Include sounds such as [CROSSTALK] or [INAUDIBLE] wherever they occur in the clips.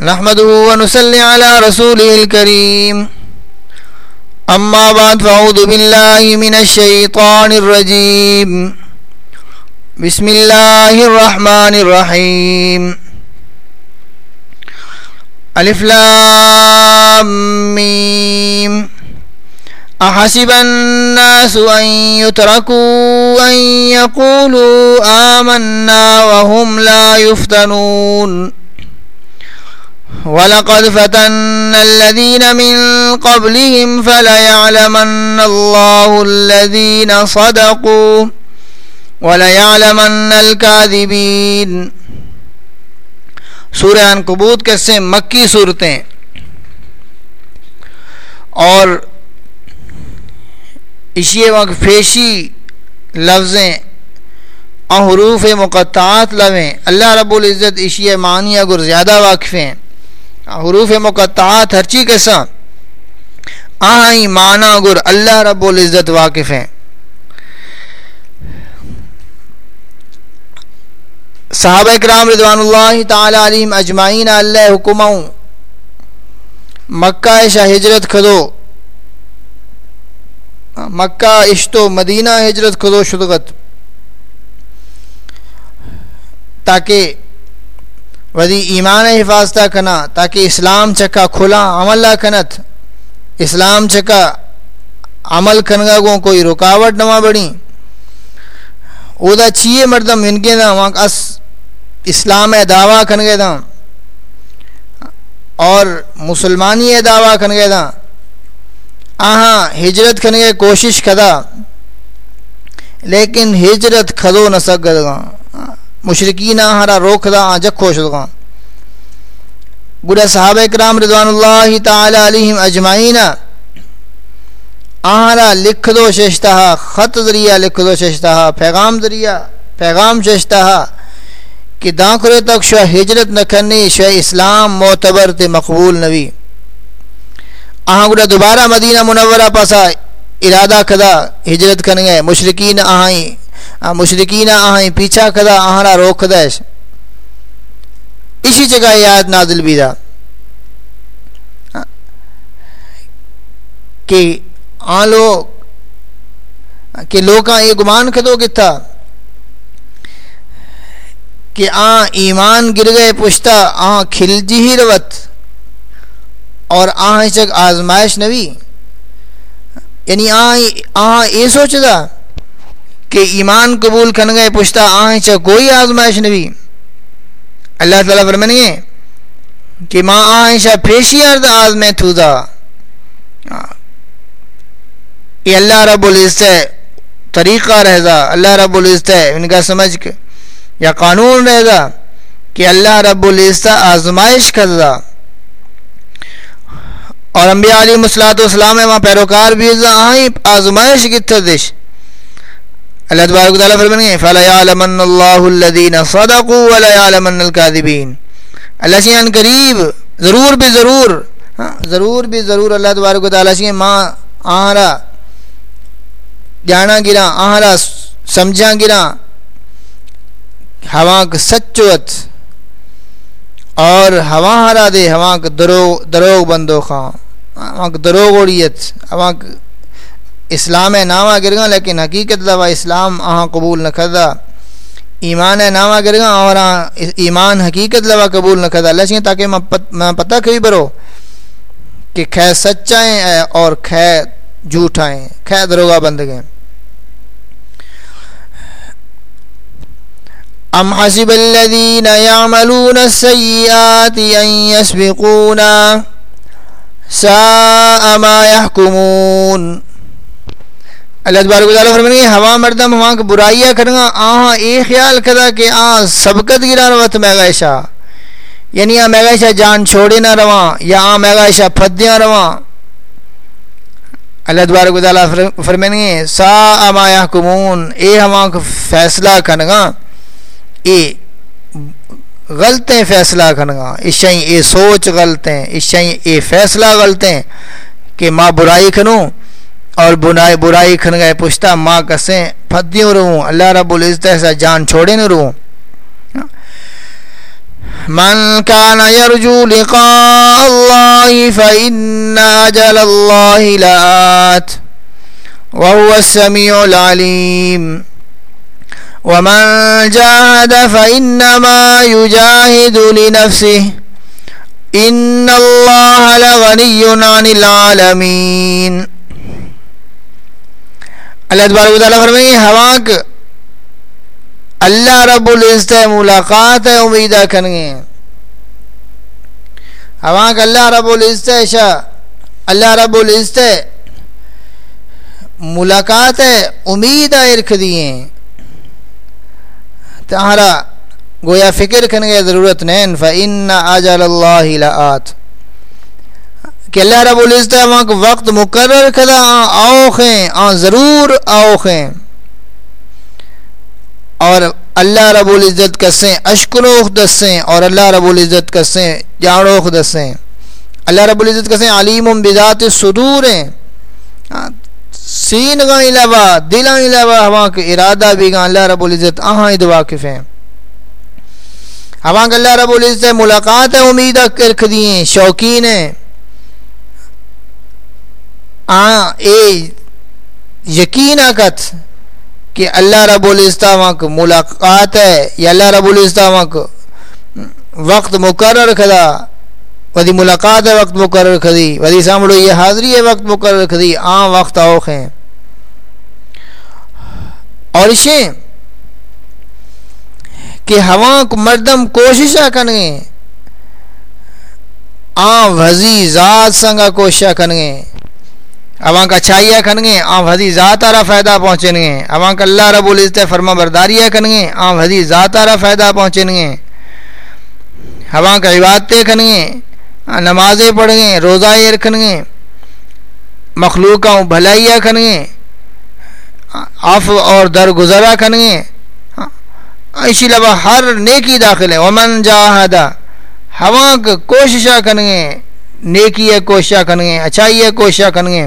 نحمده ونصلي على رسوله الكريم. أما بعد، فأعوذ بالله من الشيطان الرجيم. بسم الله الرحمن الرحيم. ألف لام ميم. أحسب الناس أن يتركوا أن يقولوا آمنا وهم لا يفتنون. ولقد فتنا الذين من قبلهم فليعلمن الله الذين صدقوا وليعلمن الكاذبين سورہ انکبوت کے سے مکی صورتیں اور اشیے وقت فیشی لفظیں حروف مقطعات لویں اللہ رب العزت اشیے معنی اگر زیادہ واقف ہیں حروف مقطعات ہر چیز کے ساتھ۔ آئی معنی اگر اللہ رب العزت واقف ہیں۔ صحابہ اکرام رضوان اللہ تعالی علیہم اجمعین، اللہ حکموں مکہ شاہ ہجرت کھدو۔ مکہ اشتو مدینہ ہجرت کھدو شدغت تاکہ ودی ایمان حفاظتہ کنا، تاکہ اسلام چکا کھلا عمل کنت۔ اسلام چکا عمل کنگا گو کوئی رکاوٹ نما بڑی۔ او دا چیئے مردم انکے دا وہاں اس اسلام دعویٰ کنگے دا اور مسلمانی دعویٰ کنگے دا آہاں، ہجرت کنگے کوشش کدا۔ لیکن ہجرت کھدو نہ سکتا مشرقین ہرا روک دا جک خوش دا گڑا صحابہ اکرام رضوان اللہ تعالی علیہم اجمعین، آہرا لکھ دو ششتہ، خط ذریعہ لکھ دو ششتہ، پیغام ذریعہ، پیغام ششتہ، کہ داں کرے تک شو ہجرت نہ کرنی شو اسلام معتبر تے مقبول نوی آہاں گڑا دوبارہ مدینہ منورہ پاسا ارادہ کدا ہجرت کرنگے مشرقین آہائیں مشرقین آہیں پیچھا کدا آہرا روک دیش اسی جگہ یاد نازل بھی دا۔ کہ آن لوگ، کہ لوکاں یہ گمان کدو کتا کہ آن ایمان گر گئے، پشتا آن کھل جی ہی روت۔ اور آن چک آزمائش نوی یعنی آن آن یہ سوچ دا۔ کہ ایمان قبول کن گئے پشتا آہیں چاہ کوئی آزمائش نبی اللہ تعالیٰ فرمانی ہے کہ ماں آہیں چاہ پیشی ارد آزمائے تھو دا یہ اللہ رب العزت طریقہ رہ دا اللہ رب العزت ان کا سمجھ کے یا قانون رہ دا کہ اللہ رب العزت آزمائش کر دا اور انبیاء علیہ السلام ہے وہاں پیروکار بھی آہیں آزمائش کی تردش اللہ تبارک تعالیٰ فرمائیں فلا يعلمن اللہ الذین صدقوا ولا يعلمن اللہ سے ان قریب، ضرور بھی ضرور ہاں ضرور بھی ضرور اللہ تبارک تعالیٰ سے یعنی ماں آہرا جانا گرا، آہرا، سمجھا گرا، ہوا سچوت اور ہوا ہرا دے، ہوا دروغ دروغ بندو خواہ، ہوا دروغ اوڑیت ہوا اسلام ہے، نامہ گرگا لیکن حقیقت دوا اسلام آہاں قبول نہ کردہ۔ ایمان ہے، نامہ گرگا اور ایمان حقیقت لوا قبول نہ کردہ۔ اللہ تاکہ میں پتہ کبھی برو کہ خے سچائیں اور خے جھوٹائیں خے دروگا بند گئے ام حسب الذین یعملون السیئات ان یسبقونا ساء ما يحکمون اللہ تبارک تعالیٰ فرمائیں ہوا مردم ہوا کہ برائیاں کرنا آہاں اے خیال کدا کہ آہاں سبقت گرا روت میگا شاہ یعنی آ میگا شاہ جان چھوڑے نہ رواں، یا آ میگا شاہ پھدیاں رواں۔ اللہ تبارک تعالیٰ فرمائیں سا اما یحکمون۔ اے ہوا کہ فیصلہ کرنا اے غلطیں فیصلہ کرنا اس شاہی اے سوچ غلط ہیں، اس شاہی اے فیصلہ غلطیں کہ ماں برائی کروں۔ اور برائی برائی کھن گئے، پوچھتا، ماں کسیں پھدیوں رہوں؟ اللہ رب العزت ایسا جان چھوڑے نہ رہوں۔ من كان يرجو لقاء الله فإن أجل الله لآت وهو السميع العليم ومن جاهد فإنما يجاهد لنفسه إن الله لغني عن العالمين اللہ تبارک و تعالیٰ فرمائیں ہوا اللہ رب العزت ملاقات ہے امیدہ کنگے ہوا اللہ رب العزت شاہ، اللہ رب العزت ملاقات ہے، امید ارخ دیے تہارا گویا فکر کنگے، ضرورت نہیں فَإِنَّ عَجَلَ اللَّهِ لَآتِ۔ کہ اللہ رب العزت وہاں وقت مقرر کدا آوخیں آن ضرور آوخیں اور اللہ رب العزت کسیں اشکنوخ دسیں اور اللہ رب العزت کسیں جانوخ دسیں اللہ رب العزت کسیں علیم بذات صدور ہیں۔ ہاں، سین گاں علاوہ، دلاں علاوہ ہوا کے ارادہ بھی گاں اللہ رب العزت آہاں دو واقف ہیں۔ ہوا کہ اللہ رب العزت ملاقات ہے امیدہ کرکھ دیئے، شوقین ہیں۔ آ، اے، یقین آکت کہ اللہ رب العزت ملاقات ہے، یا اللہ رب العزت وقت مقرر کھدا، ودی ملاقات ہے وقت مقرر کھدی، ودی سامڑو یہ حاضری ہے وقت مقرر کھدی، آ، وقت آوخ ہیں۔ اور اسے کہ ہوا کو مردم کوششہ کرنے آ، وزی ذات سنگا کوششہ کرنے اواں کا اچھائیاں کھنگیں آن حدی ذات آرہ فائدہ پہنچنگیں اواں کا اللہ رب العزت فرما برداریاں کھنگیں آن حدی ذات آرہ فائدہ پہنچنگیں ہواں کا عبادتیں کھنگیں نمازیں پڑھیں روزائیں رکھنگیں مخلوقوں بھلائیاں کھنگیں آف اور درگزرہ کھنگیں اسی لبا ہر نیکی داخل ہے۔ ومن جاہدہ، ہواں کا کوششہ کھنگیں نیکی ہے کوششہ کھنگیں اچھائی ہے کوششہ کھنگیں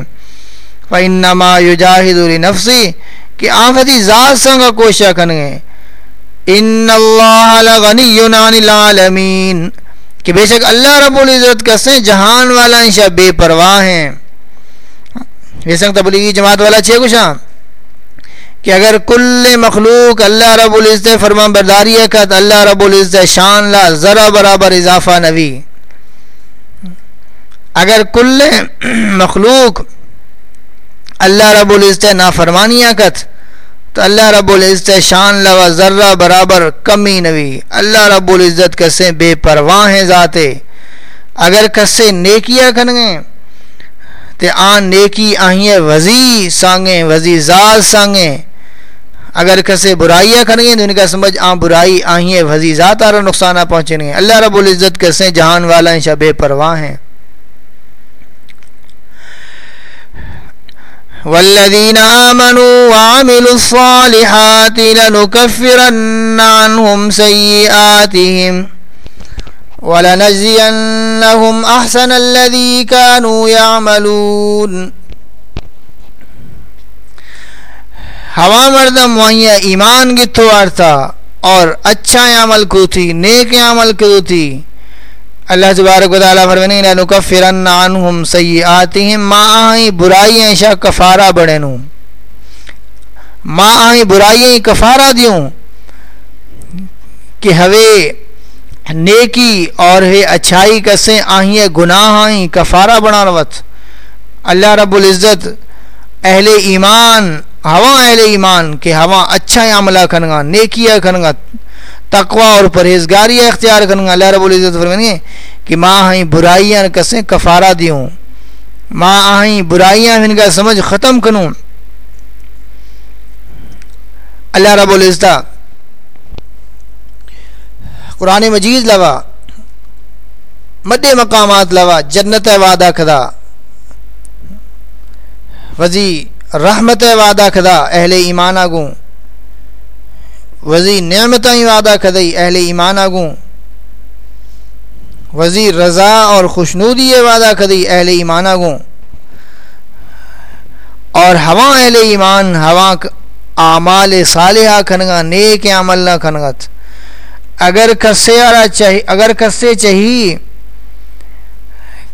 فَإِنَّمَا يُجَاهِدُ لِنَفْسِ کہ آنکھتی ذات سنگا کوشا کنگے۔ ان اللہ لغنی عن العالمین کہ بے شک اللہ رب العزت کسے جہان والا انشاء بے پرواہ ہیں۔ یہ سنگ تبلیغی جماعت والا چھے کچھا کہ اگر کل مخلوق اللہ رب العزت فرمان برداری کت اللہ رب العزت شان لا ذرا برابر اضافہ نبی۔ اگر کل مخلوق اللہ رب العزت نافرمانیاں کت۔ تو اللہ رب العزت شان لوا، ذرہ برابر، کمی نوی۔ اللہ رب العزت کسے بے پرواہ ہیں ذاتے۔ اگر کسے نیکیاں کنگیں تے آن نیکی آہیے وزی سانگیں، وزی ذات سانگیں۔ اگر کسے برائیاں کنگیں تو ان کا سمجھ آن برائی آہیے وزی ذات آرہ نقصانہ پہنچیں اللہ رب العزت کسے جہان والا انشاء بے پرواہ ہیں۔ والذين آمنوا وعملوا الصالحات لنكفرن عنهم سيئاتهم ولنجزينهم أحسن الذي كانوا يعملون ہوا مردم وہیں ایمان گتھوار تھا اور اچھا عمل کو تھی، نیک عمل کو تھی۔ اللہ تبارک و تعالیٰ فرمانی لنکفرن عنہم سیئاتہم ما آئیں برائیاں شاہ کفارہ بڑے ما آئیں برائیاں کفارہ دیوں۔ کہ ہوے نیکی اور ہے اچھائی کسیں آئیں، گناہ آئیں، کفارہ بنا روت۔ اللہ رب العزت اہل ایمان، ہوا اہل ایمان، کہ ہوا اچھا عملہ کھنگا نیکیہ کھنگا تقوی اور پرہیزگاری اختیار کروں اللہ رب العزت فرمائیں کہ ماں آئیں برائیاں کسیں کفارہ دیوں۔ ماں آئیں برائیاں ان کا سمجھ ختم کروں اللہ رب العزت۔ قرآن مجید لوا، مد مقامات لوا، جنت وعدہ کھدا۔ وزی رحمت وعدہ کھدا، اہل ایمان آگوں۔ وزی نعمتیں وعدہ کدئی اہل ایمان آگوں۔ وزی رضا اور خوشنودی وعدہ کدئی اہل ایمان آگوں۔ اور ہوا اہل ایمان، ہوا اعمال صالحہ کھنگا نیک عمل نہ کھنگت اگر کسے آرا چاہی، اگر کسے چاہی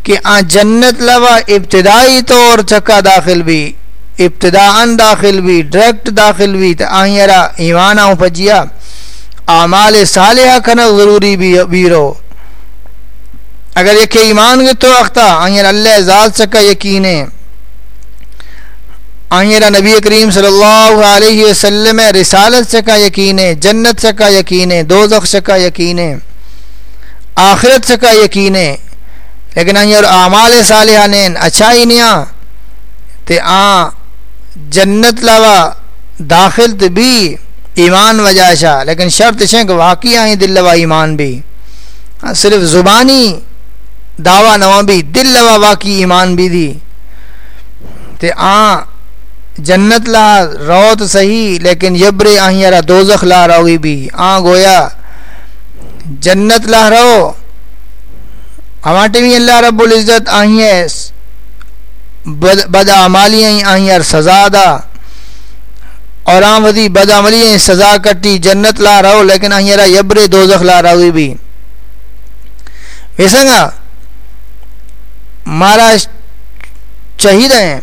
کہ آ جنت لوا ابتدائی طور چکا داخل بھی۔ ابتداء داخل بھی ڈائریکٹ داخل بھی تو آئیرا ایمان آؤں پجیا۔ اعمال صالحہ کنا ضروری بھی رو اگر یہ کہ ایمان کے تو اختہ آئیر اللہ ذات چکا یقینے آئیرا نبی کریم صلی اللہ علیہ وسلم رسالت چکا یقینے جنت چکا یقینے دوزخ چکا یقینے آخرت چکا یقینے لیکن آئیر اعمال صالحہ نین اچھائی نیا۔ تے آ جنت لوا داخل تو بھی ایمان وجہ شاہ لیکن شرط شیں کہ واقعی آئیں دل لوا ایمان بھی۔ ہاں، صرف زبانی دعویٰ نواں بھی، دل لوا واقعی ایمان بھی دی۔ تے آ جنت لا رو تو صحیح، لیکن یبر آہیں یارا دوزخ لا روی بھی۔ آ گویا جنت لا رو۔ ہماٹے بھی اللہ رب العزت آہیں بد عمالی آہیں یار سزا دا۔ اور آم ودی بد سزا کٹی، جنت لا رہو لیکن آہیں یارا یبر دوزخ لا روی بھی۔ ویسنگا مارا چاہید ہیں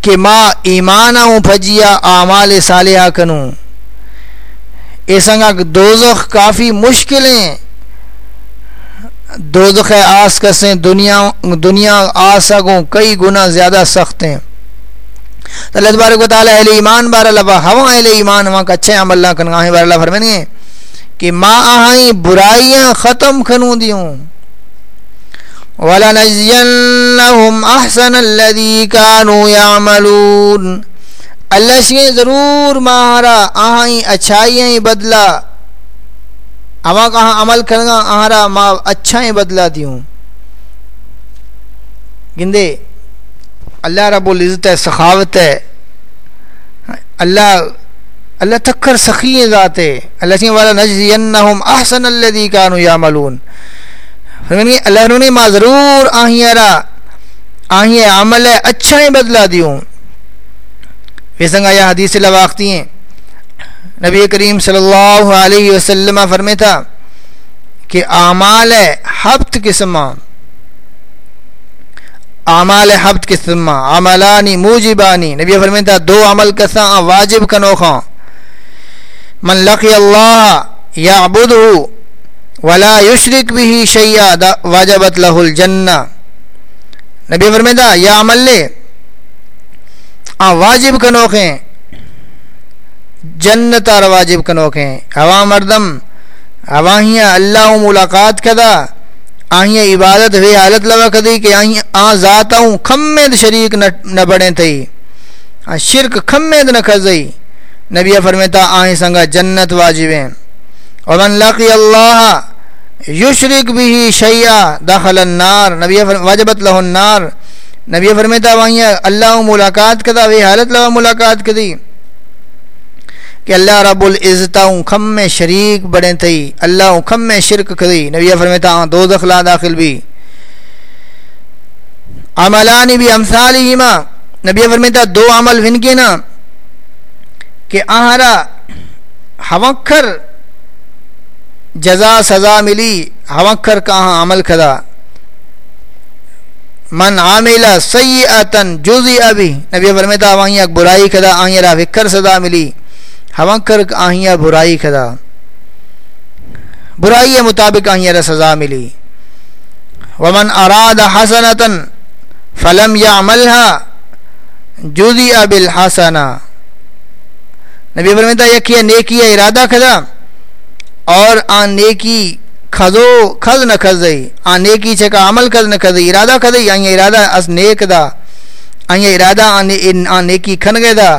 کہ ماں ایمان آؤں پھجیا آمال صالحہ کنوں۔ اے سنگا دوزخ کافی مشکلیں دوزخ آس کسیں، دنیا دنیا آسگوں کئی گنا زیادہ سخت ہیں۔ تو اللہ تبارک و تعالی اہل ایمان بار اللہ ہوا اہل ایمان ہوا کا اچھے عمل اللہ کنگاہ بار اللہ فرمائیں گے کہ ماں آئیں برائیاں ختم کنوں دیوں۔ وَلَنَجْزِيَنَّهُمْ أَحْسَنَ الَّذِي كَانُوا يَعْمَلُونَ۔ اللہ سے ضرور مہارا آہیں اچھائیاں بدلا اما کہاں عمل کرنا آہارا ما اچھائیں بدلا دیوں۔ گندے، اللہ رب العزت ہے، سخاوت ہے۔ اللہ اللہ تکر سخی ذات ہے۔ اللہ سے والا نجزینہم احسن الذی کانوا یعملون فرمانی اللہ انہوں نے ما ضرور آہیں را آہیں عمل اچھا ہی بدلا دیوں۔ ویسنگا یا حدیث لواقتی ہیں۔ نبی کریم صلی اللہ علیہ وسلم فرمے تھا کہ اعمال حبت قسمہ اعمال حبت قسمہ عملانی موجبانی۔ نبی فرمے تھا دو عمل کسا واجب کنوخا من لقی اللہ یعبدہو ولا یشرک بھی شیا واجبت لہ الجنہ۔ نبی فرمیدہ یا عمل لے، آ، واجب کنوکھیں جنت اور واجب کنوکھیں ہوا مردم ہواہیاں اللہ ملاقات کدا آہیاں عبادت ہوئی حالت لوا کدی کہ آہیاں آ ذات ہوں کھمید شریک نہ بڑھیں تھی شرک کھمید نہ کھزئی نبی فرمیتا آہیں سنگا جنت واجبیں ومن لقی اللہ یشرک بھی شیعہ دخل النار۔ نبی واجبت لہ النار۔ نبی فرمیتا وہیں اللہ ملاقات کدا، وی حالت لہا ملاقات کدی۔ کہ اللہ رب العزت کھم میں شریک بڑے تھی اللہ کھم میں شرک کدی نبی فرمیتا ہاں دو دخلا داخل بھی۔ عملانی بھی امثالیہما نبی فرمیتا دو عمل ون کے نا، کہ آہارا حوکر جزا سزا ملی ہمکر کہاں عمل کھدا من عامل سیئتن جوزی ابھی نبی فرمیتا وہیں ایک برائی کھدا آہیں را فکر سزا ملی۔ ہمکر آہیں برائی کھدا۔ برائی مطابق آہیں را سزا ملی۔ ومن اراد حسنتن فلم یعملها جوزی اب نبی فرمیتا یکی نیکی ارادہ کھدا اور آن نیکی کھزو کھز نہ کھزئی آن نیکی چکا عمل کھز نہ کھزئی ارادہ کھزئی آئیں ارادہ اس نیک دا آئیں ارادہ، آن نیکی کھن گئے دا۔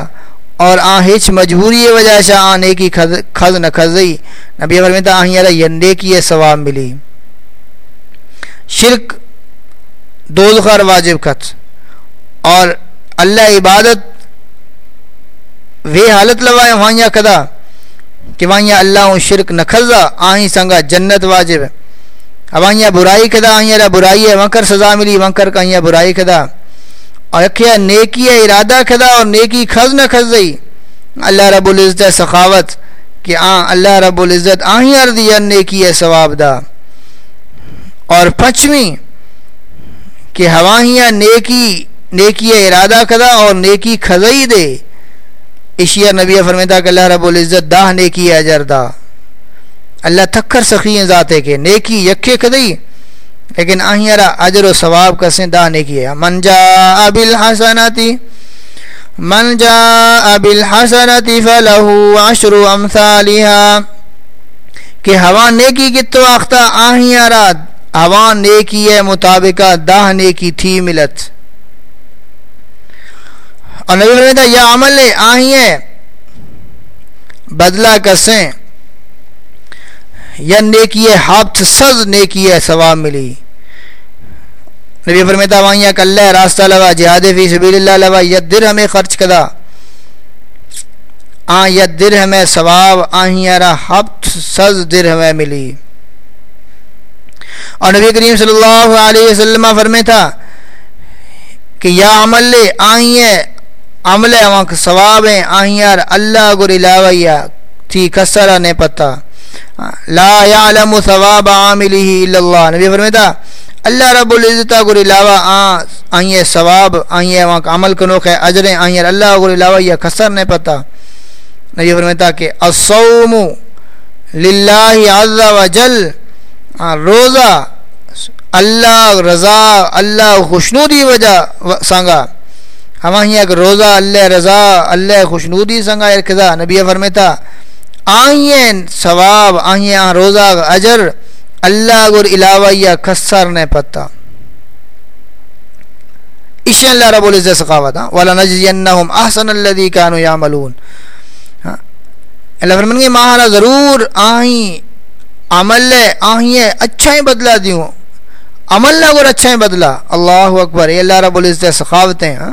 اور آن ہچ مجبوری وجہ سے آن نیکی کھز نہ کھزئی۔ نبی فرمیتا آئیں ارہ یہ ثواب ملی۔ شرک دو دخار واجب کھت اور اللہ عبادت وے حالت لوائے وہاں کدا کہ وہاں اللہ شرک نہ کھزا آہیں سنگا جنت واجب۔ اب آئیں برائی کدا، آئیں برائی ہے وکر سزا ملی وکر کا آئیں برائی کدا۔ اور نیکی ہے ارادہ کدا اور نیکی کھز نہ کھز اللہ رب العزت سخاوت کہ آ اللہ رب العزت آہیں اردی نیکی ہے ثواب دا۔ اور پچھویں کہ ہواہیاں نیکی نیکی ارادہ کدا اور نیکی کھزئی دے۔ اشیا نبی فرمیتا کہ اللہ رب العزت داہ نیکی اجر دا۔ اللہ تھکر سخی ذاتے کے نیکی یکے کدئی لیکن آہیارا اجر و ثواب کسیں دا نیکی ہے۔ من جا بالحسناتی من جا بالحسناتی فلہو عشر امثالها کہ ہوا نیکی کی تو آختہ آہیارا ہوا نیکی ہے مطابقہ داہ نیکی تھی ملت۔ اور نبی فرمیتا یا عمل آہی ہے، بدلہ کسیں یا نیکی ہے سز نیکی ثواب ملی۔ نبی فرمیتا وہاں کلہ راستہ لوا، جہاد فی سبیل اللہ لوا ید در ہمیں خرچ کدا۔ آ ید در ہمیں ثواب آہی را ہفت سز در ہمیں ملی۔ اور نبی کریم صلی اللہ علیہ وسلم فرمیتا کہ یا عمل لے ہے، عمل وہاں ثواب ہیں آئی اللہ گر علاوہ یا تھی، کسرہ نے پتہ لا يعلم ثواب عامله الا اللہ نبی فرماتا اللہ رب العزت گر علاوہ آئیں ثواب آئیں وہاں عمل کنو ہے اجریں آئیں اللہ گر علاوہ یہ کسر نہیں پتا نبی فرماتا کہ الصوم للہ عز و جل روزہ اللہ رضا اللہ خوشنودی وجہ سانگا ہمیں روزہ اللہ رضا اللہ خوشنودی سنگا ارکزا نبی فرماتا آئین ثواب، آئین روزہ، اجر، اللہ گر علاوہ یا کسر نے پتا۔ اسی اللہ رب العزت سخاوت ہاں؟ والا نجزینہم احسن الذی کانو یعملون ہاں؟ اللہ فرمان گے ماہرہ ضرور آئین عمل لے آئین اچھا ہی بدلا دیوں۔ عمل لے گر اچھا ہی بدلا اللہ اکبر، یہ اللہ رب العزت سخاوتیں ہاں؟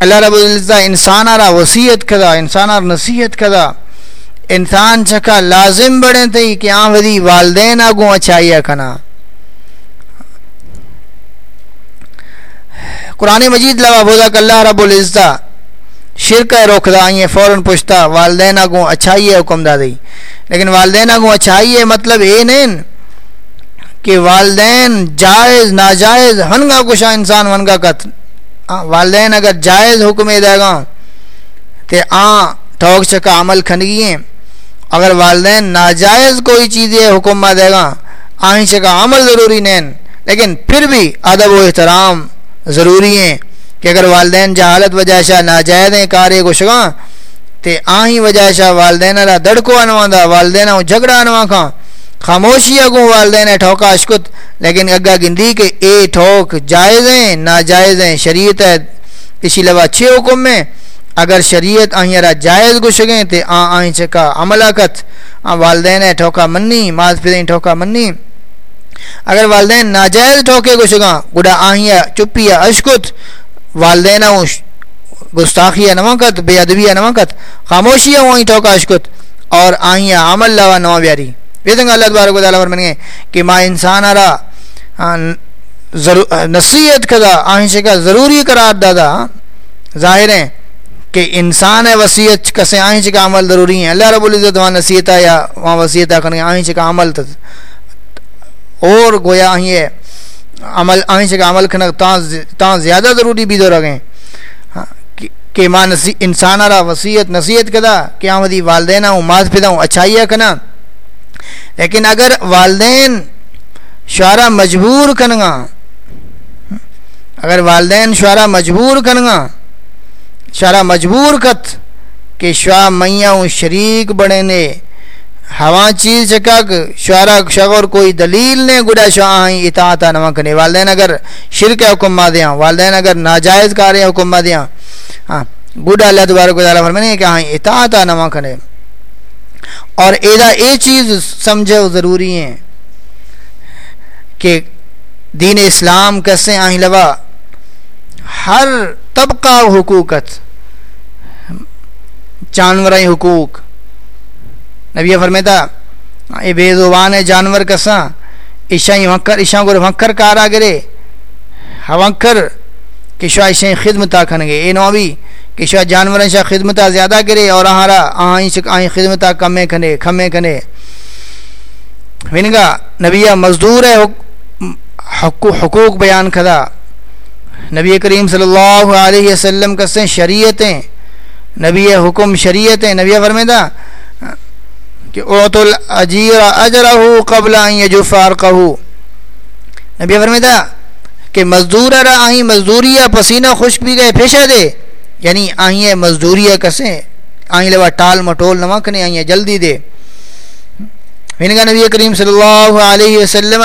اللہ رب العزت انسان آرہ وسیعت کدا، انسان نصیحت کدا۔ انسان چکا لازم بڑھیں تھی کہ آن ودی والدین آگوں اچھائیا کنا۔ قرآن مجید لوا بودا کہ اللہ رب العزت شرکہ روک دا آئیں فوراں پوچھتا، والدین آگوں اچھائیے حکم دا دی لیکن والدین آگوں اچھائیے مطلب اے نہیں کہ والدین جائز، ناجائز، ہنگا کشا انسان ونگا کت ہاں، والدین اگر جائز حکم دے گا تو آ ٹھوک چکا عمل کھنگی ہیں اگر والدین ناجائز کوئی چیز حکم دے گا آہیں چکا عمل ضروری نہیں لیکن پھر بھی ادب و احترام ضروری ہیں کہ اگر والدین جہالت وجہ شاہ ناجائز ہیں کارے کو شگا تو آہیں وجہ شاہ والدین را دڑکو انواں دا والدین جھگڑا انواں کھاں خاموشی اگوں والدین ٹھوکا اشکت لیکن اگا گندی کے اے ٹھوک، جائز ہیں، ناجائز ہیں، شریعت ہے اسی لوا چھ حکم میں، اگر شریعت آہیں را جائز گو شگیں تے آ آہیں چکا عملاکت آ والدین ٹھوکا منی، ماز پھریں ٹھوکا منی۔ اگر والدین ناجائز ٹھوکے گو شگاں گڑا آہیں چپی اشکت، والدین گستاخی نمکت بے ادبی نمکت خاموشی وہیں ٹھوکا اشکت اور آہیں عمل لوا نو بیاری۔ ویدنگ اللہ تبارک و تعالیٰ فرمانگے کہ ما انسان آرہ نصیحت کدا، آہنشے کا ضروری قرار دادا ظاہر ہے کہ انسان ہے وسیعت کسے، آہنشے کا عمل ضروری ہے اللہ رب العزت وہاں نصیحت یا وہاں وسیعت کرنے، آہنشے کا عمل تا اور گویا آہیں ہے، عمل، آہنشے کا عمل کرنے تاں زیادہ ضروری بھی دو رگیں کہ ماں انسان آرہ وسیعت نصیحت کدا کہ آمدی والدینہ ہوں ماز پیدا ہوں اچھائیہ کنا۔ لیکن اگر والدین شعرا مجبور کنگا، اگر والدین شعرا مجبور کنگا، شعرا مجبور کت کہ شعا میاں شریک بڑے نے، ہوا چیز چکا شعرا شغور کوئی دلیل نے گڑا شاہ آئیں اطاعتا نہ کنے۔ والدین اگر شرک حکم دیا والدین اگر ناجائز کارے حکم دیا ہاں گڑا اللہ تبارک و تعالیٰ فرمانے کہ آئیں اطاعتا نہ کنے۔ اور ایدا اے چیز سمجھو ضروری ہیں کہ دین اسلام کسے آہیں لوا؟ ہر طبقہ حقوقت، جانورائی حقوق۔ نبی فرمیتا اے بے زبان ہے جانور کساں، عشائی وکر عشاں گور وکر کارا گرے۔ ہونکر کشوا عشائی خدمتا کھنگے اے نوی کشوا جانور عشاء خدمتا زیادہ گرے اور آہارا آہیں شک آہیں خدمتا کمے کھنے کھمے کھنے ونگا، نبیہ مزدور ہے حقوق بیان کھدا۔ نبی کریم صلی اللہ علیہ وسلم کسیں شریعتیں، نبی حکم شریعتیں۔ نبی فرمیدہ کہ اوت الاجیر اجرہ قبل ان یجف عرقہ نبی فرمیدہ کہ مزدور را آہیں مزدوریہ پسینہ خشک بھی گئے، پیشہ دے۔ یعنی آہیں مزدوریہ کسیں آہیں لوا ٹال مٹول نمکنے آہیں جلدی دے۔ پھر نبی کریم صلی اللہ علیہ وسلم،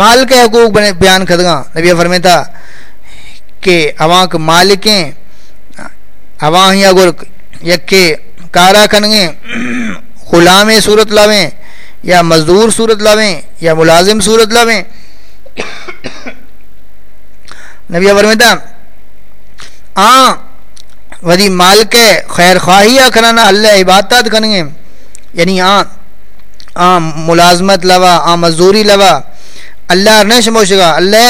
مال کے حقوق بیان کھدگا نبی فرمیتا کہ اواں کے مالکیں، اواں ہی اگر یکے کارا کھنگیں غلام صورت لاویں، یا مزدور صورت لاویں، یا ملازم صورت لاویں۔ نبی فرمیتا ہاں، آ ودی مال کے خیر خواہی کرانا اللہ عبادت کھنگیں یعنی ہاں، آ آ ملازمت لوا آ مزدوری لوا۔ اللہ نے شموشگا اللہ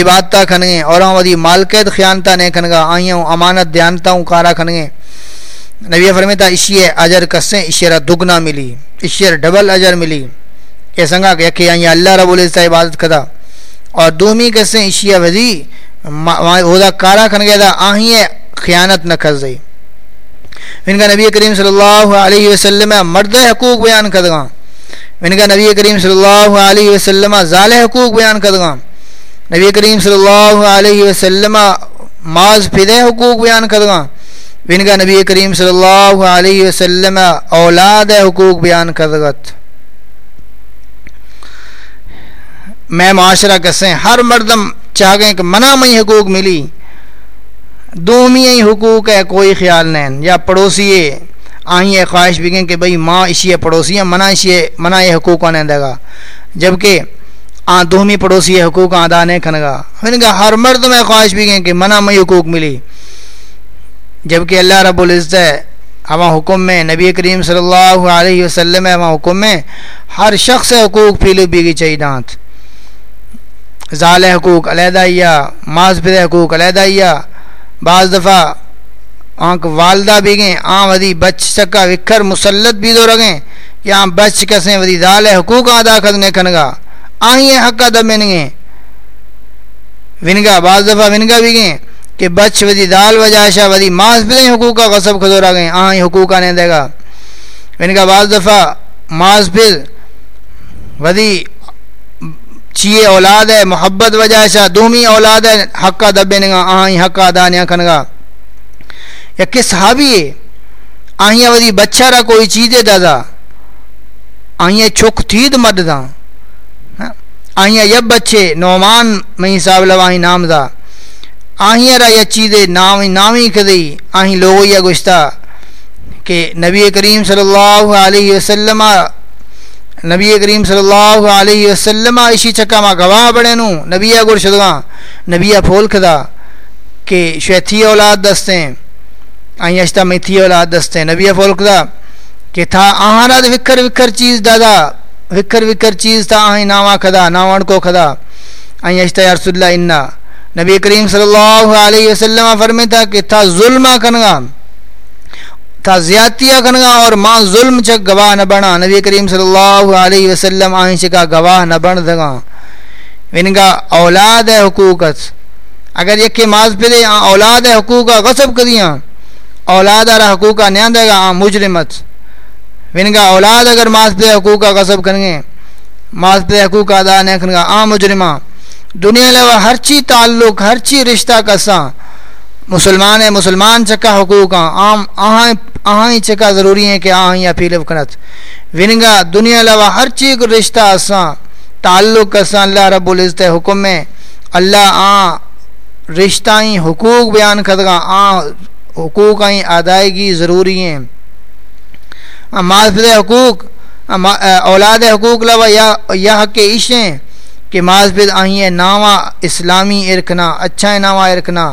عبادتا کھنگے اور ہاں، ہم ودی مالکیت خیانتا نے کھنگا آئیوں امانت دیانتا ہوں، کارا کھنگے نبی فرمیتا اشیے اجر کسیں اشیرہ دگنا ملی۔ اشیر ڈبل اجر ملی۔ کہ سنگا کہ یکی آئیے اللہ رب العزت عبادت کدا۔ اور دومی کسیں اشیہ وزی وہاں کارا کھنگے دا آئیے خیانت نہ کھز دئی ان کا نبی کریم صلی اللہ علیہ وسلم مرد حقوق بیان کردگاں میں نے کہا نبی کریم صلی اللہ علیہ وسلم ظال حقوق بیان کر دوں نبی کریم صلی اللہ علیہ وسلم ماز فدے حقوق بیان کر دوں میں نے کہا نبی کریم صلی اللہ علیہ وسلم اولاد حقوق بیان کر دگت میں معاشرہ کسیں ہر مردم چاہیں کہ منع میں حقوق ملی دومی حقوق ہے، کوئی خیال نہیں۔ یا پڑوسی آئیں یہ خواہش بھی گئیں کہ بھئی ماں اسی پڑوسی ہیں منع اسی منع یہ حقوق آنے دے گا۔ جبکہ آن دومی پڑوسی حقوق ادا نہیں کھنگا پھر کہا، ہر مرد میں خواہش بھی گئیں کہ منع میں حقوق ملی۔ جبکہ اللہ رب العزت ہے ہمارا حکم میں، نبی کریم صلی اللہ علیہ وسلم ہے حکم میں، ہر شخص حقوق پیلو بیگی چاہی دانت۔ ظال حقوق علیحدہ یا ماز پھر حقوق علیحدہ یا بعض دفعہ آنکھ والدہ بھی گئیں آن ودی بچ سکا، وکھر مسلط بھی دو رگیں کہ بچ کسیں ودی دال حقوق ادا کرنے کھنگا آئیں حقا دبنگیں ونگا، بعض دفعہ ونگا بھی گئیں کہ بچ ودی دال وجاشا ودی ماس بھی حقوق کا غصب کھدو رگیں آئیں حقوق آنے دے گا۔ ونگا، بعض دفعہ ماس پھر ودی چیئے اولاد ہے، محبت وجہ وجاشا دومی اولاد ہے حقا دبنگا آئیں حقا ادا نہیں کھنگا یا کس صحابی ہے؟ آئیاں ودی بچہ را کوئی چیزے دادا؟ آئیاں چھک تھید مد دا۔ ہاں؟ آئیاں یب بچے نومان میں حساب لواہی نام دا۔ آئیاں را یا چیزے نامی نامی کدی۔ آئیں لوگو یا گشتا کہ نبی کریم صلی اللہ علیہ وسلم نبی کریم صلی اللہ علیہ وسلم اسی چکا ما گواہ بڑے نو، نبی گر شدگاں نبی پھول کدا کہ شیطی اولاد دستیں، آئیں اشتا میں تھی اولاد دستے نبی فولک دا کہ تھا آہانا دا وکر وکر چیز دادا وکر وکر چیز تھا آئیں ناما کھدا ناوان کو کھدا۔ آئیں اشتا یا رسول اللہ انہا نبی کریم صلی اللہ علیہ وسلم فرمی تھا کہ تھا ظلم کنگا تھا زیادتیا کنگا اور ماں ظلم چک گواہ نہ بنا۔ نبی کریم صلی اللہ علیہ وسلم آئیں چکا گواہ نہ بن دگا۔ انگا اولاد حقوقت۔ اگر یک کے ماز پہ دے اولاد حقوق غصب کریاں۔ اولاد ارا حقوق نیان دے گا مجرمت۔ ونگا اولاد اگر ماس پہ حقوق کا غصب کریں گے ماس پہ حقوق ادا نہیں کریں گا عام مجرمہ۔ دنیا لوا ہر چی تعلق، ہر چی رشتہ کساں۔ مسلمان مسلمان چکا حقوق عام آہاں آہاں چکا ضروری ہے کہ آہاں یا پیلو کنت ونگا دنیا لوا ہر چی کو رشتہ اساں تعلق کساں اللہ رب العزت حکم میں اللہ آ رشتہ حقوق بیان کردگا آ حقوق ادائیگی ضروری ہیں۔ ماز حقوق اولاد حقوق لوا یا یا حق عشیں کہ ماز پد آئیں ناواں اسلامی ارکنا اچھا ناواں ارکنا۔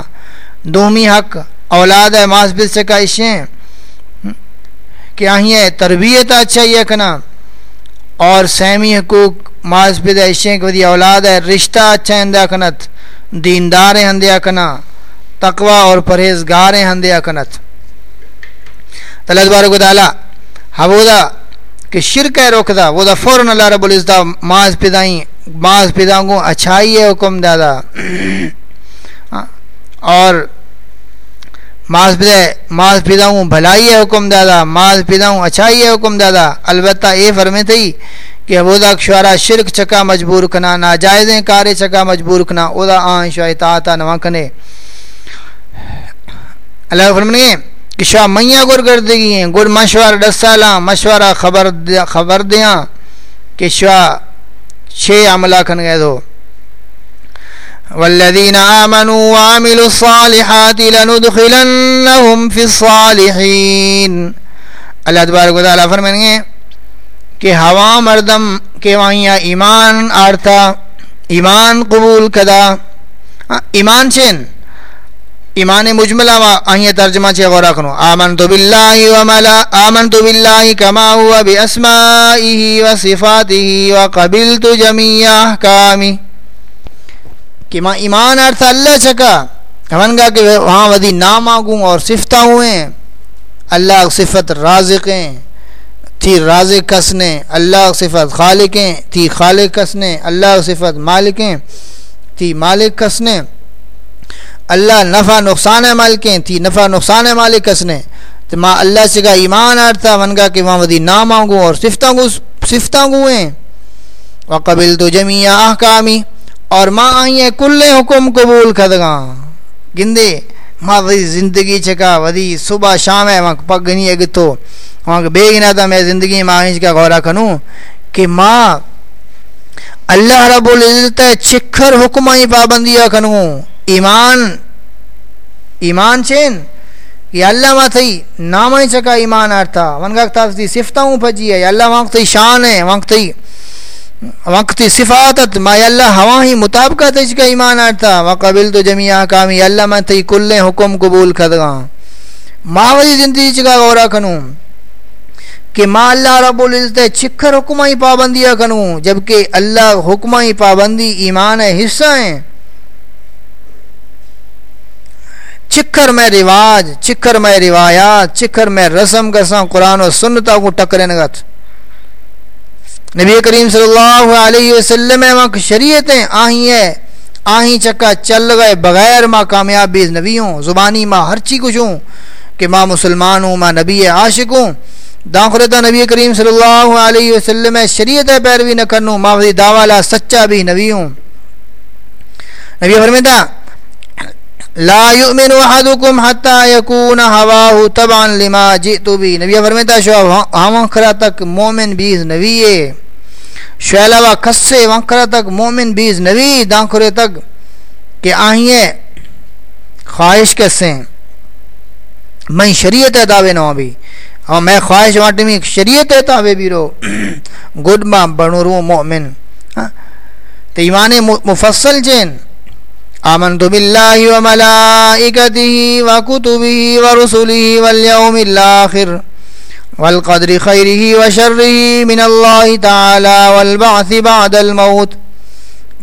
دومی حق، اولاد ہے ماز پد سے کا عشیں کہ آئیں تربیت اچھا یہ کنا۔ اور سیمی حقوق ماز پد عشیں کہ اولاد ہے، رشتہ اچھا ہندیا کنت۔ دیندار ہندیا کنا۔ تقوی اور پرہیزگار ہندیا کنت۔ تلت بارک تعالی ہاں حبودا کہ شرک ہے روک دا۔ وہ دا فوراً اللہ رب العزت ماز پیدائیں ماز پیداؤں کو اچھائی ہے حکم دادا۔ [CLEARS THROAT] ہاں۔ اور ماز پیدا ماز بھلائی ہے حکم دادا ماز پیداؤں اچھائی ہے حکم دادا۔ البتہ اے فرمے تھی کہ وہ دا شعرا شرک چکا مجبور کنا ناجائزیں کارے چکا مجبور کنا، او دا آن شاہ اطاعتا نواں کنے۔ اللہ فرمنے کہ شاہ میاں گر گردگی ہیں گر مشور ڈسالا مشورہ خبر خبر دیاں کہ شاہ چھ عملہ کھن گئے دو۔ والذین آمنوا وعملوا الصالحات لندخلنہم فی الصالحین۔ اللہ تبارک و تعالیٰ فرمائیں گے کہ ہوا مردم کے وہاں ایمان آرتا، ایمان قبول کدا۔ ہاں، ایمان چین۔ ایمان مجملہ و آئیں ترجمہ چھے غورا کنو آمنتو باللہ و ملا، آمنتو باللہ کما ہوا بی اسمائیہ و صفاتیہ و قبلتو جمیع احکامی۔ کہ ماں ایمان ارتھا اللہ چکا۔ ہمن گا کہ وہاں ودی نام آگوں اور صفتہ ہوئے اللہ صفت رازقیں تھی رازق کسنے اللہ صفت خالقیں تھی خالق کسنے اللہ صفت مالکیں تھی مالک کسنے اللہ نفع نقصان مالکیں تھی نفع نقصان مالک کس نے؟ تو ماں اللہ سے کا ایمان آرتا ونگا کہ ماں ودی نام آنگو اور صفتہ گو صفتہ گو وقبل تو جمیع احکامی۔ اور ماں آئیں کل حکم قبول کھدگا گندے ماں ودی زندگی چکا ودی صبح شام ہے، وہاں پک گنی اگ تو وہاں بے گنا تھا، میں زندگی ماں آئیں کا غورہ کنوں کہ ماں، اللہ رب العزت چکھر حکم آئی پابندیاں کنوں۔ ایمان ایمان چین یہ اللہ ما تھی نام ہی چکا ایمان آرتا۔ ونگا تا تھی صفتہ ہوں پجی ہے۔ یا اللہ وقت تھی شان ہے وقت تھی وقت تھی صفاتت، ما اللہ ہوا ہی مطابقہ تھی چکا ایمان آرتا وقبل تو جمعیہ کامی اللہ ما تھی کل حکم قبول کھدگا ما وزی زندگی چکا غورا کنوں؟ کہ ما اللہ رب العزت چکھر حکمہ ہی پابندیاں کنوں، جبکہ اللہ حکمہ ہی پابندی، ایمان ہے حصہ ہیں۔ چکر میں رواج چکر میں روایات چکر میں رسم کساں قرآن و سنتا کو ٹکرے نگت۔ نبی کریم صلی اللہ علیہ وسلم وقت شریعتیں آہیں ہے آہیں چکا چل گئے، بغیر ماں کامیاب بیز نبی ہوں زبانی ماں ہر چی کچھ ہوں، کہ ماں مسلمان ہوں، ماں نبی عاشق ہوں۔ داخلتا نبی کریم صلی اللہ علیہ وسلم شریعت پیروی نہ کرنوں، ماں دعوالا سچا بھی نبی ہوں۔ نبی فرمیتا لا يؤمن احدكم حتى يكون هواه تبعا لما جئت به. نبی فرماتا شو ہم کھرا تک مومن بیز نبی ہے۔ شو علاوہ کسے وکھرا تک مومن بیز نبی، دانکھرے تک کہ آئیے خواہش کسے میں شریعت ہے دعوے نہ بھی۔ اور میں خواہش واٹے میں شریعت ہے تابے بھی رو گڈ ما بنو رو مومن۔ ہاں؟ تو ایمان مفصل جین۔ آمنت بالله وملائكته وكتبه ورسله واليوم الآخر والقدر خيره وشره من الله تعالى والبعث بعد الموت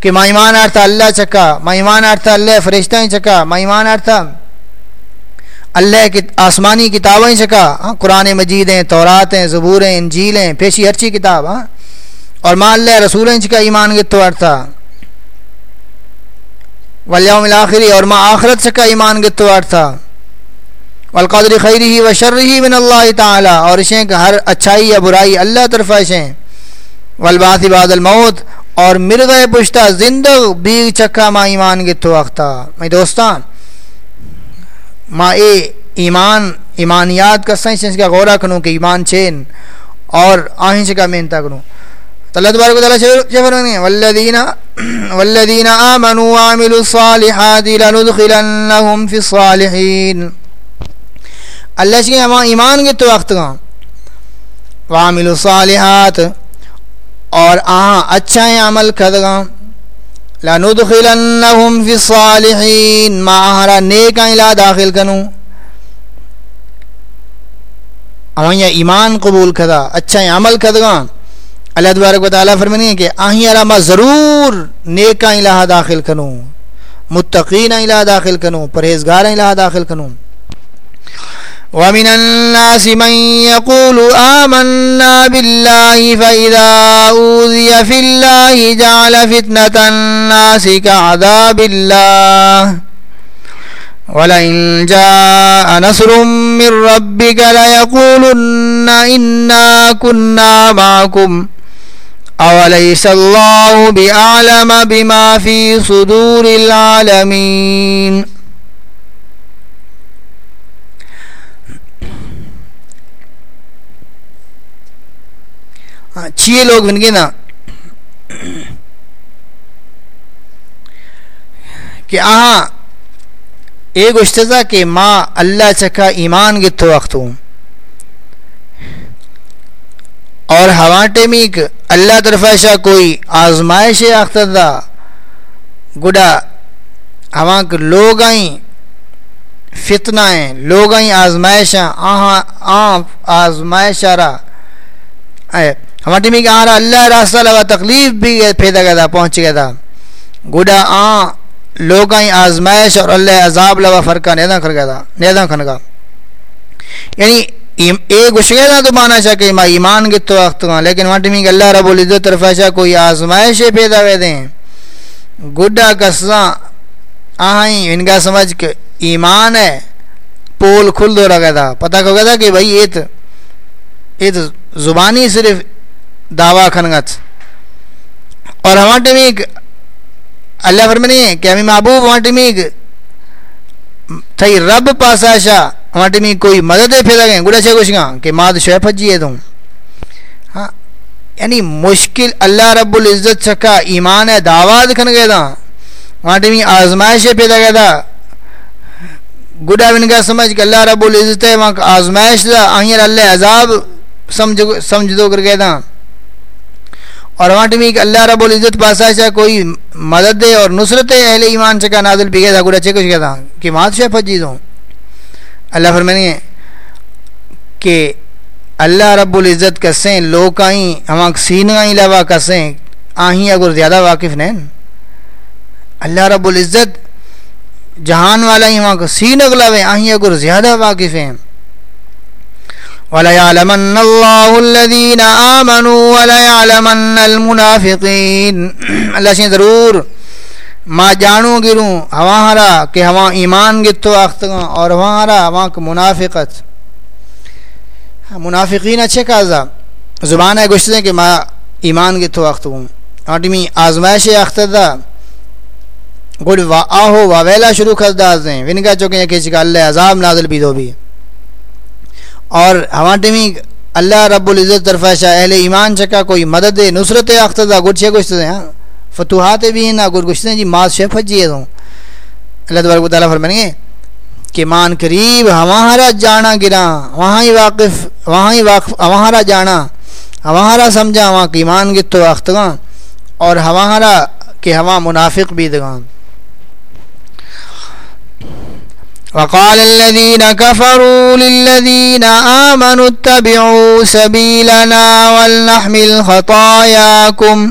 کہ ما ایمان آرتا اللہ چکا، ما ایمان آرتا اللہ فرشتہ چکا، ما ایمان آرتا اللہ کی آسمانی کتابیں چکا۔ ہاں قرآن مجید ہیں، تورات ہیں، زبور ہیں، انجیل ہیں، پیشی ہر چی کتاب ہاں۔ اور ما اللہ رسولیں چکا ایمان گتو آرتا۔ والیوم الاخری اور ما آخرت سے کا ایمان گتوار تھا؟ والقادر خیری ہی و شر ہی من اللہ تعالی اور اسیں کہ ہر اچھائی یا برائی اللہ طرف اسیں والبعث بعد الموت اور مر گئے پشتا زندگ بیگ چکا ما ایمان گتو وقتا میں دوستان ما اے ایمان، ایمانیات کا سائنس کا غورہ کنوں کہ ایمان چین اور آہیں سے کا محنتہ کنوں تو اللہ تبارک و تعالی چھ فرمانے ہیں والذین والذین آمنوا وعملوا الصالحات لندخلنهم فی الصالحین اللہ چھ ہم ایمان کے تو وقت گا وامل الصالحات اور آہاں اچھا عمل کھد کھدگاں لندخلنہم فی الصالحین ما آہرا نیکا الہ داخل کنوں اوائیں ایمان قبول کھدا اچھا عمل کھد کھدگاں اللہ تبارک و تعالیٰ فرمانی ہے کہ آہیں ارا ما ضرور نیکا الہ داخل کنوں متقین الہ داخل کنوں پرہیزگار الہ داخل کنوں ومن الناس من يقول آمنا بالله فإذا أوذي في الله جعل فتنة الناس كعذاب الله۔ ولئن جاء نصر من ربك ليقولن إنا كنا معكم۔ أوليس الله بأعلم بما في صدور العالمين؟ چھ لوگ بن گئے نا؟ کہ آہاں، ایک اشتزا کہ ماں اللہ چکا ایمان گتھو وقت ہوں۔ اور ہوا ٹیمیک اللہ طرف کوئی آزمائش اختدا گڈا، ہوا لوگ آئیں، فتنہ ہیں، لوگ آئیں، آزمائش آہاں آزمائش آ رہا۔ ہوا ٹیمیک آ رہا، اللہ راستہ لگا، تکلیف بھی پیدا گیا تھا، پہنچ گیا تھا۔ گڈا آ لوگ آئیں، آزمائش اور اللہ عذاب لگا، فرقہ نیدہ کر گیا تھا، نیدہ کھنگا یعنی ایک اشیدہ تو مانا چاہ کہ ماں ایمان گت تو وقت ہاں، لیکن وہاں ٹیمی کہ اللہ رب العزت طرف ایسا کوئی آزمائش پیدا ہوئے دیں۔ گڈا کساں آہیں ان کا سمجھ کہ ایمان ہے، پول کھل دو رکھا تھا۔ پتہ کو گیا تھا کہ بھائی یہ تو زبانی صرف دعویٰ کھنگت اور ہمارے ٹیمی اللہ فرمانی کہ ہمیں محبوب وہاں ٹیمی تھئی رب پاسا شاہ۔ ہمارے میں کوئی مدد ہے پھر گئے گڑا چھے کچھ گا کہ ماد شوہ پھجی ہے ہاں یعنی مشکل اللہ رب العزت چکا ایمان ہے دعوات کھن گئے تھا۔ ہمارے میں آزمائش پیدا گیا تھا۔ گڑا بن کا سمجھ کہ اللہ رب العزت ہے، وہاں آزمائش تھا۔ آہیر اللہ عذاب سمجھ سمجھ دو کر گئے تھا۔ اور وہاں ٹیمی کہ اللہ رب العزت پاسا چاہ کوئی مدد دے اور نصرت اہل ایمان چکا نازل پی گیا تھا گڑا چھے کچھ گیا تھا کہ ماد شوہ پھجی دوں اللہ فرمانی ہے کہ اللہ رب العزت کسیں لوگ آئیں ہم سین آئیں لوا کسیں آہیں اگر زیادہ واقف نہیں۔ اللہ رب العزت جہان والا ہی وہاں سین اگلاوے آہیں اگر زیادہ واقف ہیں۔ وَلَيَعْلَمَنَّ اللَّهُ الَّذِينَ آمَنُوا وَلَيَعْلَمَنَّ الْمُنَافِقِينَ۔ اللہ سے ضرور ما جانو گروں ہوا ہرا کہ ہوا ایمان گتو آختگاں اور ہوا ہرا ہوا کہ منافقت۔ منافقین اچھے کازا، زبان ہے گشتے کہ ما ایمان گتو آختگوں۔ آٹمی آزمائش اختدا گوڑ وا آہو وا ویلا شروع کر دا دیں ونگا چوکیں یہ کسی کا اللہ عذاب نازل بھی دو بھی۔ اور ہوا ٹیمی اللہ رب العزت طرف شاہ اہل ایمان چکا کوئی مدد نصرت اختدا گوڑ چھے گشتے ہیں ہاں۔ فتوحات بھی ہیں نہ گر گشتے جی ماس شیف جی ہے اللہ تبارک و تعالیٰ فرمائیں گے کہ مان قریب ہمارا جانا گرا، وہاں ہی واقف، وہاں ہی واقف ہمارا جانا ہمارا سمجھا، وہاں کی مان گت تو اختگاں اور ہمارا کہ ہوا منافق بھی دگاں۔ وقال الذين كفروا للذين آمنوا اتبعوا سبيلنا ولنحمل خطاياكم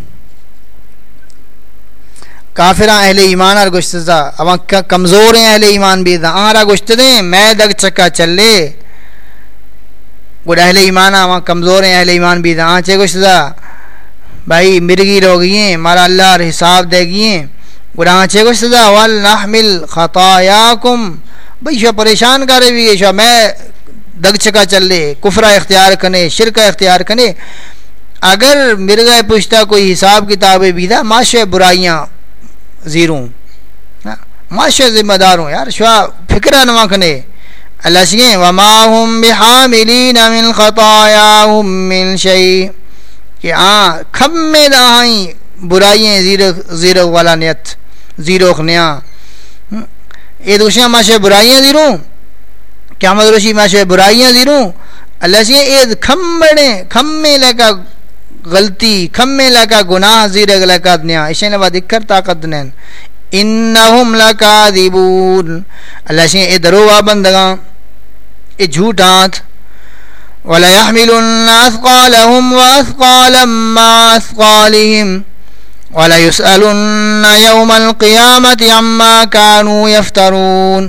کافراں اہل ایمان اور گشت دا کمزور ہیں اہل ایمان بھی دا۔ آرا گشت دیں۔ میں دگ چکا چل لے اہل ایمان اما کمزور ہیں اہل ایمان بھی دا۔ آنچے گشت دا بھائی، مرگی رو گئی ہیں۔ مارا اللہ اور حساب دے گئی ہیں۔ گوڑ آنچے گشت دا والنحمل خطایاکم بھئی شو پریشان کرے بھی شو میں دگ چکا چل لے کفرہ اختیار کنے شرکہ اختیار کنے۔ اگر مرگہ پوچھتا کوئی حساب کتاب بھی دا، ماشے برائیاں۔ زیروں۔ معاشر ذمہ دار ہوں یار، شوا فکرہ نما کھنے اللہ سکیں وما هم بحاملین من خطایاهم من شئی کہ آن کھم میں دہائیں برائییں زیرہ والا نیت زیرو خنیاں اے دوشیاں ماشے برائیاں زیروں۔ کیا مدروشی ماشے برائیاں زیروں۔ اللہ سکیں اے کھم بڑے کھم میں لکا غلطی کھم میں لکا گناہ زیرہ لکا دنیا اسے نے بعد اکر طاقت دنین انہم لکاذبون۔ اللہ سے اے دروا بندگاں اے جھوٹات ولا يحملن اثقالهم واثقالا ما اثقالهم ولا يسألن يوم القيامة عما كانوا يفترون۔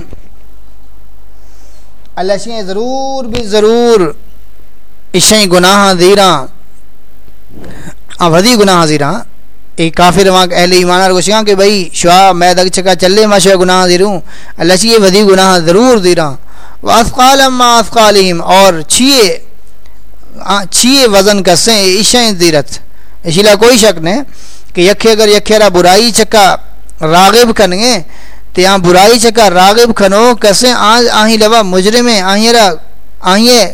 اللہ سے ضرور بھی ضرور اشیں گناہ دیراں ودی گناہ دیراں ایک کافر وہاں اہل ایمان گوشیاں کہ بھائی شوا میں دگ چکا چلے ما شوا گناہ دیروں اللہ جی چیئے ودی گناہ ضرور دیراں واسقال اما اسقالہم اور چیئے ہاں، چیئے وزن کسیں عشیں دیرت۔ اسی لیے کوئی شک نہیں کہ یکھے اگر یکھے را برائی چکا راغب کنگے تو یہاں برائی چکا راغب کھنو، کسیں آہیں لبا مجرمیں آہیں را آہیں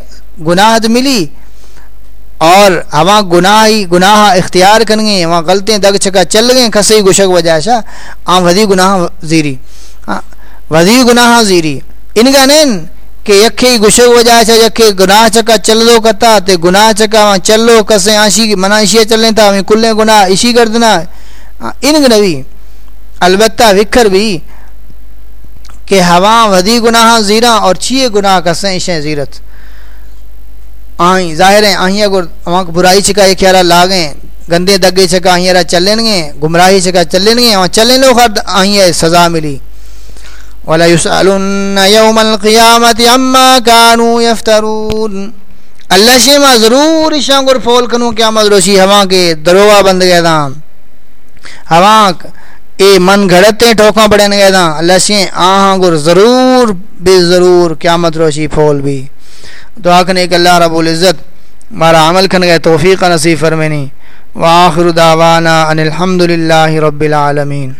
گناہ ملی۔ اور ہوا گناہ گناہ اختیار کر گئے وہاں غلطیں دگ چکا چل گئے کھسے گشک وجہ شا، آم ودی گناہ زیری۔ ہاں، ودی گناہ زیری۔ ان کا نین کہ یکھے گشک وجہ شا، یکھے گناہ چکا چل دو کتا، تے گناہ چکا وہاں چل لو کسے آشی منع اشیاء چلنے تھا ہمیں کلیں گناہ اسی کر دینا۔ ہاں، ان کا نبی البتہ وکھر بھی کہ ہوا ودی گناہ زیرہ اور چیئے گناہ کسیں اشیں زیرت۔ آئیں، ظاہر ہیں، آئیں اگر وہاں برائی چکا یہ خیالہ لاغیں گندے دگے چکا آئیں را چلیں گے، گمراہی چکا چلیں گے، وہاں چلیں لو خرد آئیں سزا ملی۔ وَلَا يُسْأَلُنَّ يَوْمَ الْقِيَامَةِ عَمَّا كَانُوا يَفْتَرُونَ۔ اللہ سے ما ضرور اشاں فول کنوں کیا مدروشی ہوا کے دروہ بند گئے دا ہوا اے من گھڑتے ٹھوکاں پڑھنے گئے دا اللہ سے آہاں گر، ضرور، بے ضرور کیا مدروشی پھول بھی۔ دعا کرنے کہ اللہ رب العزت مارا عمل کھن گئے، توفیق نصیب فرمینی۔ وآخر دعوانا ان الحمد للہ رب العالمین۔